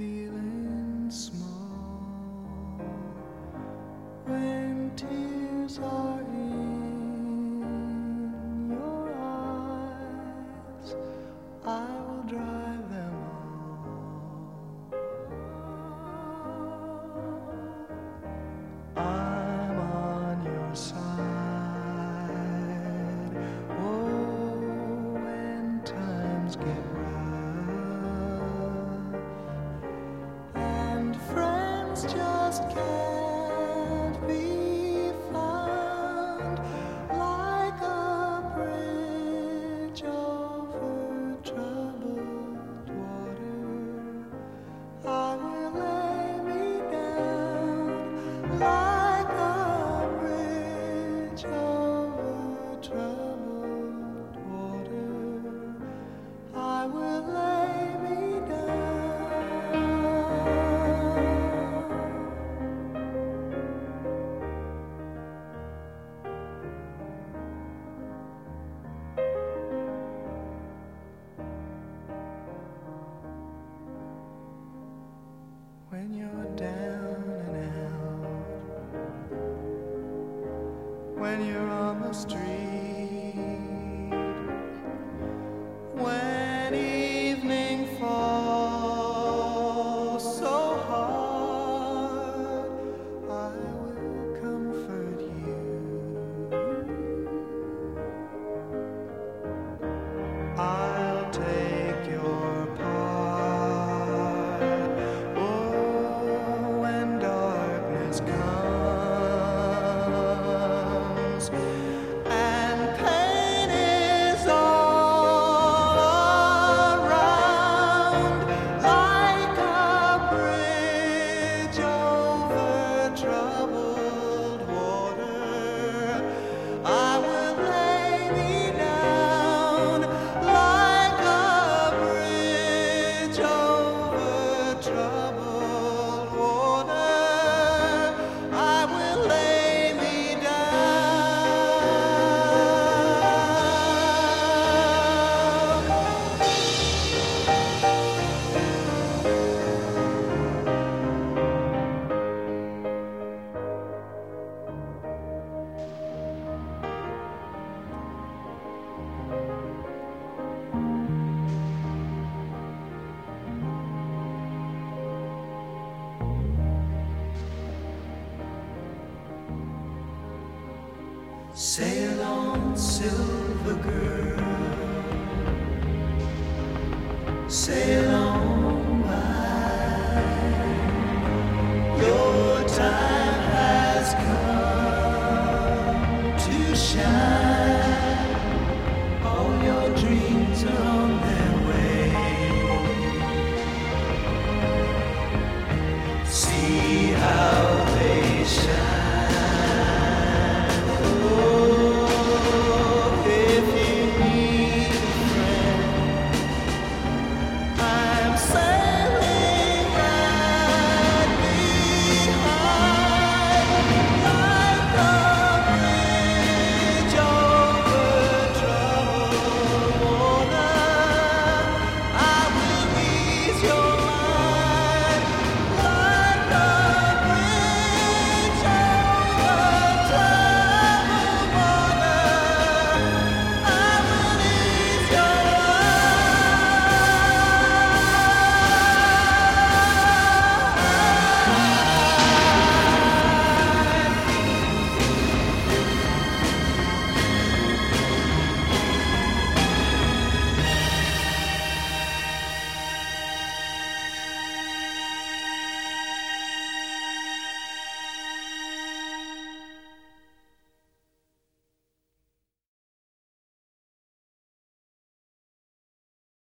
feeling small when tears are in your eyes. I will dry them all. I'm on your side. Oh, when times get silver girl. Sail